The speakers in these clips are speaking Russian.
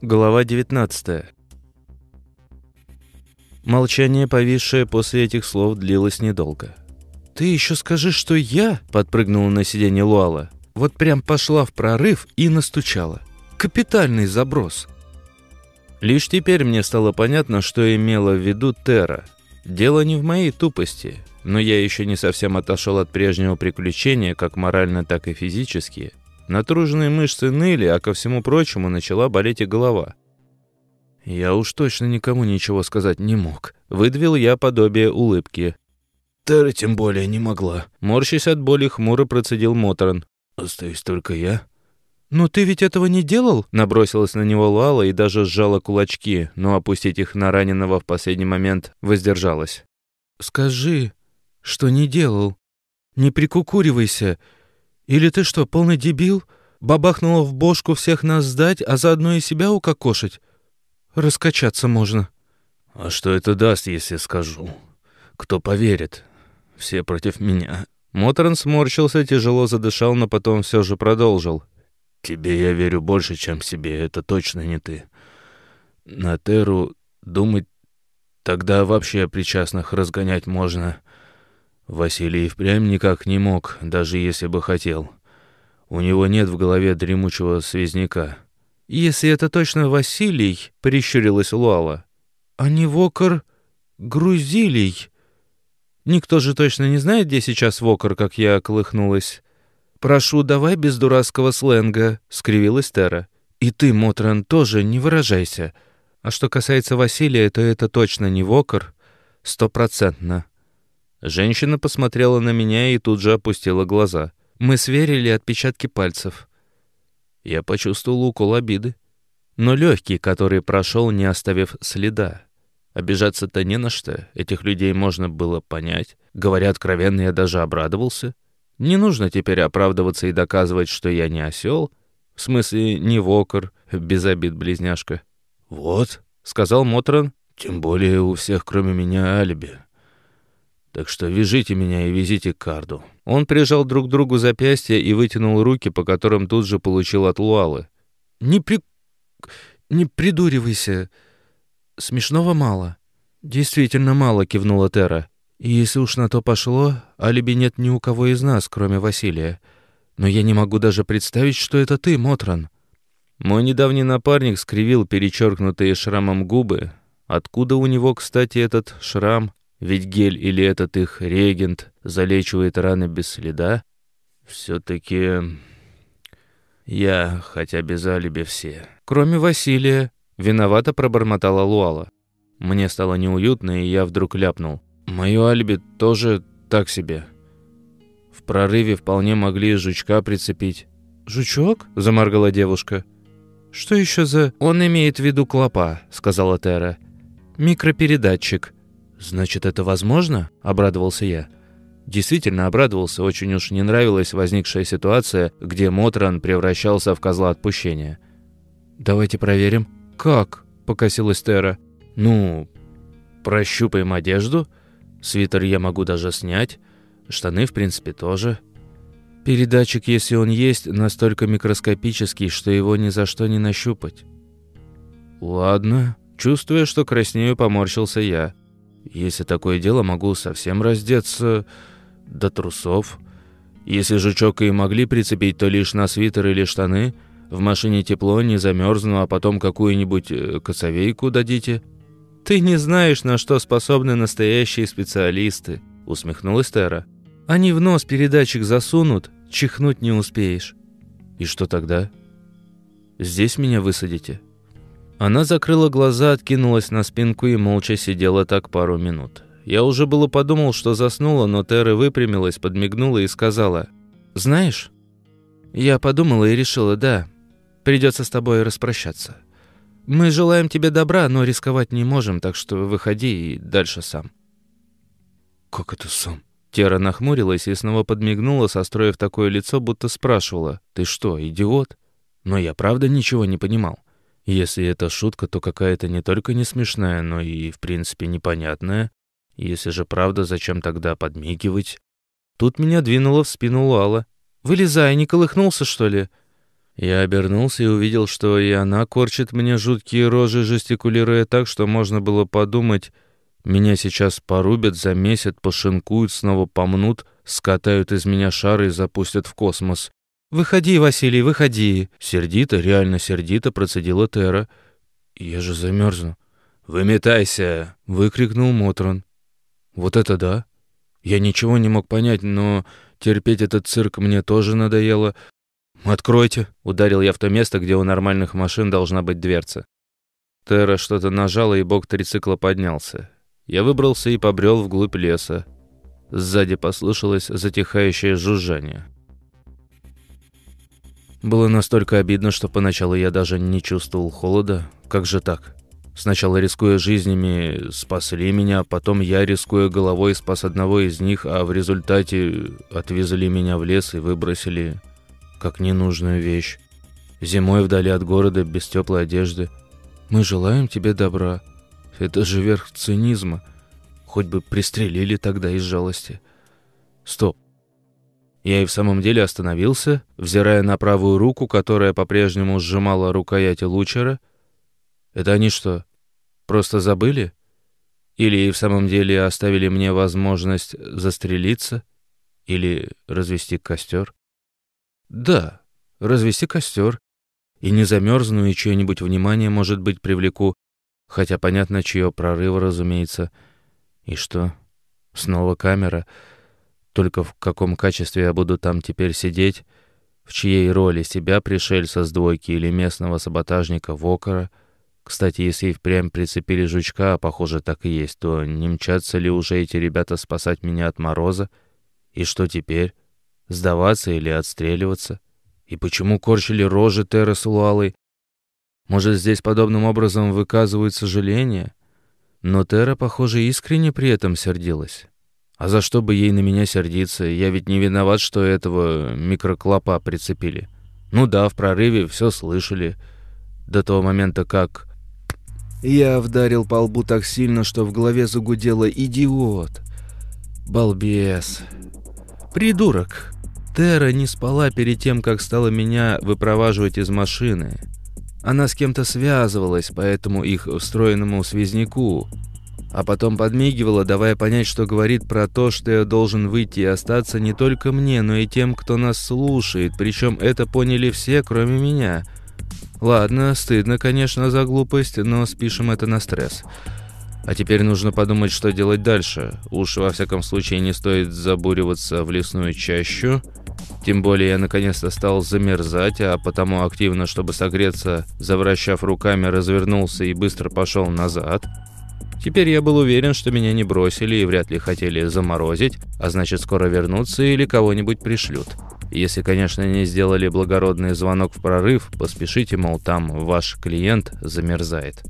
Глава 19 Молчание, повисшее после этих слов, длилось недолго. «Ты еще скажи, что я?» — подпрыгнула на сиденье Луала. «Вот прям пошла в прорыв и настучала. Капитальный заброс». Лишь теперь мне стало понятно, что имела в виду Тера. Дело не в моей тупости, но я еще не совсем отошел от прежнего приключения, как морально, так и физически, Натруженные мышцы ныли, а ко всему прочему начала болеть и голова. Я уж точно никому ничего сказать не мог. Выдавил я подобие улыбки. Тера тем более не могла. Морщись от боли, хмуро процедил Моторн. Остаюсь только я. «Но ты ведь этого не делал?» Набросилась на него Лала и даже сжала кулачки, но опустить их на раненого в последний момент воздержалась. «Скажи, что не делал. Не прикукуривайся. Или ты что, полный дебил? Бабахнула в бошку всех нас сдать, а заодно и себя укокошить? Раскачаться можно». «А что это даст, если скажу? Кто поверит? Все против меня». Моторн сморщился, тяжело задышал, но потом все же продолжил. «Тебе я верю больше, чем себе, это точно не ты. На Теру думать тогда вообще причастных разгонять можно. Василий впрямь никак не мог, даже если бы хотел. У него нет в голове дремучего связняка. «Если это точно Василий», — прищурилась Луала, — «а не Вокер Грузилий». Никто же точно не знает, где сейчас Вокер, как я колыхнулась. «Прошу, давай без дурацкого сленга», — скривилась Тера. «И ты, Мотран, тоже не выражайся. А что касается Василия, то это точно не Вокер, стопроцентно». Женщина посмотрела на меня и тут же опустила глаза. Мы сверили отпечатки пальцев. Я почувствовал укол обиды, но легкий, который прошел, не оставив следа. Обижаться-то не на что, этих людей можно было понять. Говоря откровенно, я даже обрадовался. Не нужно теперь оправдываться и доказывать, что я не осел. В смысле, не вокер, без обид близняшка. «Вот», — сказал Мотран, — «тем более у всех, кроме меня, алиби. Так что вяжите меня и везите к Карду». Он прижал друг к другу запястья и вытянул руки, по которым тут же получил от Луалы. «Не при... не придуривайся. Смешного мало». «Действительно мало», — кивнула Тера. «И если уж на то пошло, алиби нет ни у кого из нас, кроме Василия. Но я не могу даже представить, что это ты, Мотран». Мой недавний напарник скривил перечеркнутые шрамом губы. Откуда у него, кстати, этот шрам? Ведь гель или этот их регент залечивает раны без следа. Все-таки я, хотя без алиби все. Кроме Василия, виновато пробормотала Луала. Мне стало неуютно, и я вдруг ляпнул. Мое алиби тоже так себе. В прорыве вполне могли жучка прицепить. «Жучок?» — заморгала девушка. «Что еще за...» «Он имеет в виду клопа», — сказала Тера. «Микропередатчик. «Значит, это возможно?» — обрадовался я. Действительно обрадовался, очень уж не нравилась возникшая ситуация, где Мотран превращался в козла отпущения. «Давайте проверим». «Как?» — покосилась Тера. «Ну, прощупаем одежду. Свитер я могу даже снять. Штаны, в принципе, тоже». Передатчик, если он есть, настолько микроскопический, что его ни за что не нащупать. «Ладно». Чувствуя, что краснею, поморщился я. Если такое дело, могу совсем раздеться до трусов. Если жучок и могли прицепить, то лишь на свитер или штаны. В машине тепло, не замерзну, а потом какую-нибудь э, косовейку дадите. «Ты не знаешь, на что способны настоящие специалисты», — усмехнулась Тера. «Они в нос передатчик засунут, чихнуть не успеешь». «И что тогда? Здесь меня высадите?» Она закрыла глаза, откинулась на спинку и молча сидела так пару минут. Я уже было подумал, что заснула, но Терра выпрямилась, подмигнула и сказала, «Знаешь, я подумала и решила, да, придется с тобой распрощаться. Мы желаем тебе добра, но рисковать не можем, так что выходи и дальше сам». «Как это сам?» Тера нахмурилась и снова подмигнула, состроив такое лицо, будто спрашивала, «Ты что, идиот?» Но я правда ничего не понимал. Если это шутка, то какая-то не только не смешная, но и, в принципе, непонятная. Если же правда, зачем тогда подмигивать? Тут меня двинуло в спину Лала. «Вылезай, не колыхнулся, что ли?» Я обернулся и увидел, что и она корчит мне жуткие рожи, жестикулируя так, что можно было подумать, меня сейчас порубят, замесят, пошинкуют, снова помнут, скатают из меня шары и запустят в космос. «Выходи, Василий, выходи!» Сердито, реально сердито процедила Тера. «Я же замерзну». «Выметайся!» — выкрикнул Мотрон. «Вот это да!» Я ничего не мог понять, но терпеть этот цирк мне тоже надоело. «Откройте!» — ударил я в то место, где у нормальных машин должна быть дверца. Тера что-то нажала, и бок трицикла поднялся. Я выбрался и побрел вглубь леса. Сзади послышалось затихающее жужжание. Было настолько обидно, что поначалу я даже не чувствовал холода. Как же так? Сначала, рискуя жизнями, спасли меня, потом я, рискуя головой, спас одного из них, а в результате отвезли меня в лес и выбросили как ненужную вещь. Зимой вдали от города, без теплой одежды. Мы желаем тебе добра. Это же верх цинизма. Хоть бы пристрелили тогда из жалости. Стоп. Я и в самом деле остановился, взирая на правую руку, которая по-прежнему сжимала рукояти лучера. Это они что, просто забыли? Или и в самом деле оставили мне возможность застрелиться? Или развести костер? Да, развести костер. И не замерзну, и чье-нибудь внимание, может быть, привлеку. Хотя понятно, чье прорыв, разумеется. И что? Снова камера. Только в каком качестве я буду там теперь сидеть? В чьей роли себя, пришельца с двойки или местного саботажника Вокера? Кстати, если и впрямь прицепили жучка, а похоже так и есть, то не мчатся ли уже эти ребята спасать меня от мороза? И что теперь? Сдаваться или отстреливаться? И почему корчили рожи Терра с Луалой? Может, здесь подобным образом выказывают сожаление? Но Терра, похоже, искренне при этом сердилась. А за что бы ей на меня сердиться? Я ведь не виноват, что этого микроклопа прицепили. Ну да, в прорыве все слышали. До того момента, как... Я вдарил по лбу так сильно, что в голове загудело «Идиот!» «Балбес!» «Придурок!» Тера не спала перед тем, как стала меня выпроваживать из машины. Она с кем-то связывалась по этому их встроенному связняку, а потом подмигивала, давая понять, что говорит про то, что я должен выйти и остаться не только мне, но и тем, кто нас слушает, причем это поняли все, кроме меня. Ладно, стыдно, конечно, за глупость, но спишем это на стресс. А теперь нужно подумать, что делать дальше. Уж во всяком случае не стоит забуриваться в лесную чащу. Тем более я наконец-то стал замерзать, а потому активно, чтобы согреться, завращав руками, развернулся и быстро пошел назад. Теперь я был уверен, что меня не бросили и вряд ли хотели заморозить, а значит скоро вернутся или кого-нибудь пришлют. Если, конечно, не сделали благородный звонок в прорыв, поспешите, мол, там ваш клиент замерзает.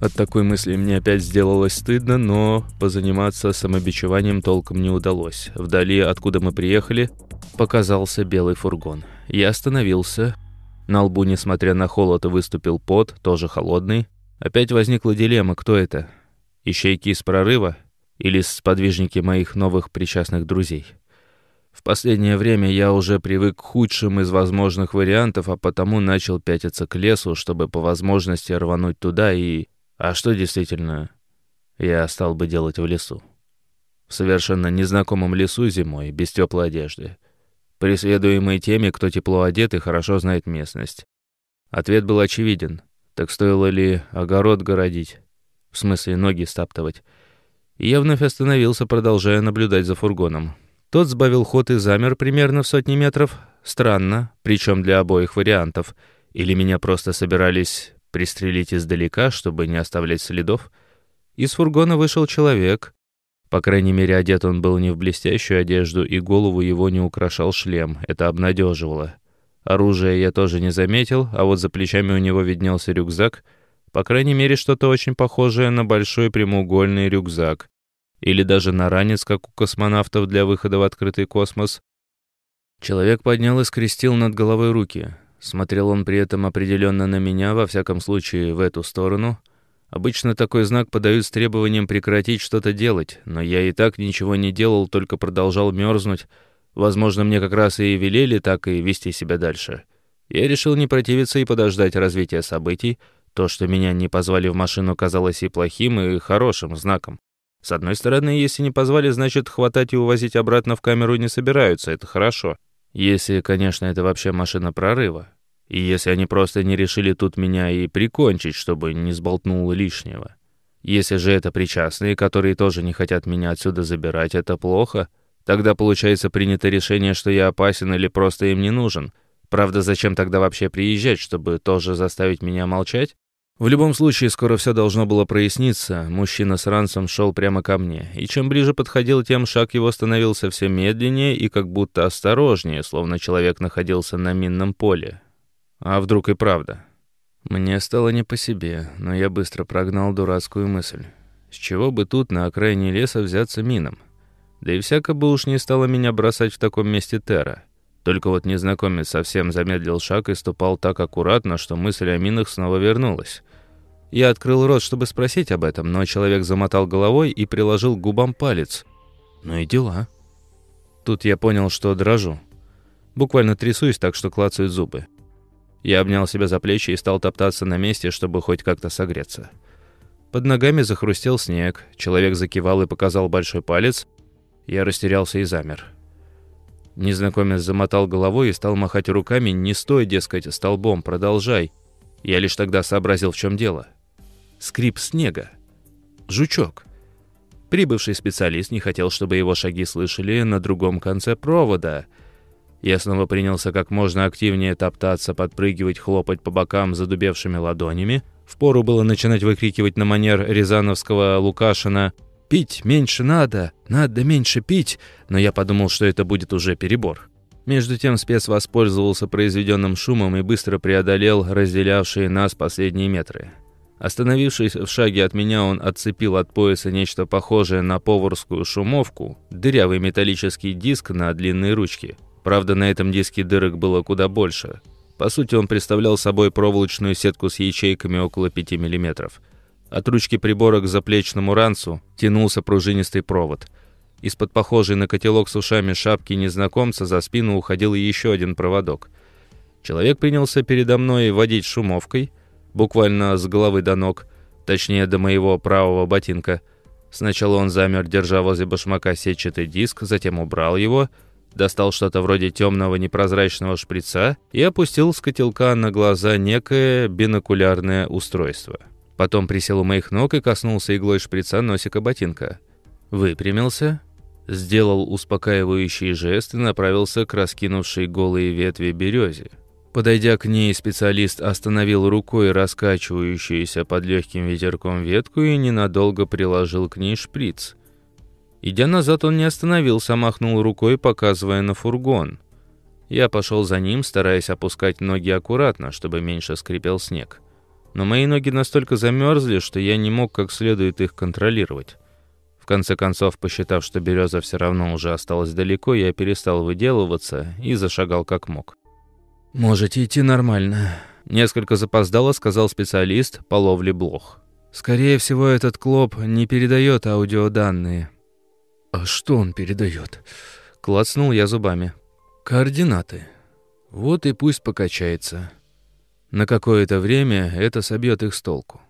От такой мысли мне опять сделалось стыдно, но позаниматься самобичеванием толком не удалось. Вдали, откуда мы приехали, показался белый фургон. Я остановился. На лбу, несмотря на холод, выступил пот, тоже холодный. Опять возникла дилемма, кто это? Ищейки из прорыва или сподвижники моих новых причастных друзей? В последнее время я уже привык к худшим из возможных вариантов, а потому начал пятиться к лесу, чтобы по возможности рвануть туда и а что действительно я стал бы делать в лесу? В совершенно незнакомом лесу зимой, без теплой одежды. Преследуемый теми, кто тепло одет и хорошо знает местность. Ответ был очевиден. Так стоило ли огород городить? В смысле, ноги стаптывать? И я вновь остановился, продолжая наблюдать за фургоном. Тот сбавил ход и замер примерно в сотни метров. Странно, причем для обоих вариантов. Или меня просто собирались пристрелить издалека, чтобы не оставлять следов. Из фургона вышел человек. По крайней мере, одет он был не в блестящую одежду, и голову его не украшал шлем. Это обнадеживало. Оружие я тоже не заметил, а вот за плечами у него виднелся рюкзак. По крайней мере, что-то очень похожее на большой прямоугольный рюкзак. Или даже на ранец, как у космонавтов для выхода в открытый космос. Человек поднял и скрестил над головой руки. Смотрел он при этом определенно на меня, во всяком случае, в эту сторону. Обычно такой знак подают с требованием прекратить что-то делать, но я и так ничего не делал, только продолжал мерзнуть. Возможно, мне как раз и велели так и вести себя дальше. Я решил не противиться и подождать развития событий. То, что меня не позвали в машину, казалось и плохим, и хорошим знаком. С одной стороны, если не позвали, значит, хватать и увозить обратно в камеру не собираются, это хорошо. Если, конечно, это вообще машина прорыва. И если они просто не решили тут меня и прикончить, чтобы не сболтнуло лишнего. Если же это причастные, которые тоже не хотят меня отсюда забирать, это плохо. Тогда, получается, принято решение, что я опасен или просто им не нужен. Правда, зачем тогда вообще приезжать, чтобы тоже заставить меня молчать? В любом случае, скоро все должно было проясниться. Мужчина с ранцем шел прямо ко мне, и чем ближе подходил, тем шаг его становился все медленнее и как будто осторожнее, словно человек находился на минном поле. А вдруг и правда? Мне стало не по себе, но я быстро прогнал дурацкую мысль. С чего бы тут на окраине леса взяться мином? Да и всяко бы уж не стало меня бросать в таком месте Терра. Только вот незнакомец совсем замедлил шаг и ступал так аккуратно, что мысль о минах снова вернулась. Я открыл рот, чтобы спросить об этом, но человек замотал головой и приложил к губам палец. Ну и дела. Тут я понял, что дрожу. Буквально трясусь так, что клацают зубы. Я обнял себя за плечи и стал топтаться на месте, чтобы хоть как-то согреться. Под ногами захрустел снег, человек закивал и показал большой палец. Я растерялся и замер. Незнакомец замотал головой и стал махать руками, не стой, дескать, столбом, продолжай. Я лишь тогда сообразил, в чем дело скрип снега. Жучок. Прибывший специалист не хотел, чтобы его шаги слышали на другом конце провода. Я снова принялся как можно активнее топтаться, подпрыгивать, хлопать по бокам задубевшими ладонями. Впору было начинать выкрикивать на манер рязановского Лукашина «Пить меньше надо! Надо меньше пить!» Но я подумал, что это будет уже перебор. Между тем спец воспользовался произведенным шумом и быстро преодолел разделявшие нас последние метры. Остановившись в шаге от меня, он отцепил от пояса нечто похожее на поварскую шумовку, дырявый металлический диск на длинной ручке. Правда, на этом диске дырок было куда больше. По сути, он представлял собой проволочную сетку с ячейками около 5 мм. От ручки прибора к заплечному ранцу тянулся пружинистый провод. Из-под похожей на котелок с ушами шапки незнакомца за спину уходил еще один проводок. Человек принялся передо мной водить шумовкой – буквально с головы до ног, точнее до моего правого ботинка. Сначала он замер, держа возле башмака сетчатый диск, затем убрал его, достал что-то вроде темного непрозрачного шприца и опустил с котелка на глаза некое бинокулярное устройство. Потом присел у моих ног и коснулся иглой шприца носика ботинка. Выпрямился, сделал успокаивающий жест и направился к раскинувшей голые ветви березе. Подойдя к ней, специалист остановил рукой раскачивающуюся под легким ветерком ветку и ненадолго приложил к ней шприц. Идя назад, он не остановился, махнул рукой, показывая на фургон. Я пошел за ним, стараясь опускать ноги аккуратно, чтобы меньше скрипел снег. Но мои ноги настолько замерзли, что я не мог как следует их контролировать. В конце концов, посчитав, что береза все равно уже осталась далеко, я перестал выделываться и зашагал как мог. «Можете идти нормально», — несколько запоздало сказал специалист по ловле блох. «Скорее всего, этот клоп не передает аудиоданные». «А что он передает?» — клацнул я зубами. «Координаты. Вот и пусть покачается. На какое-то время это собьет их с толку».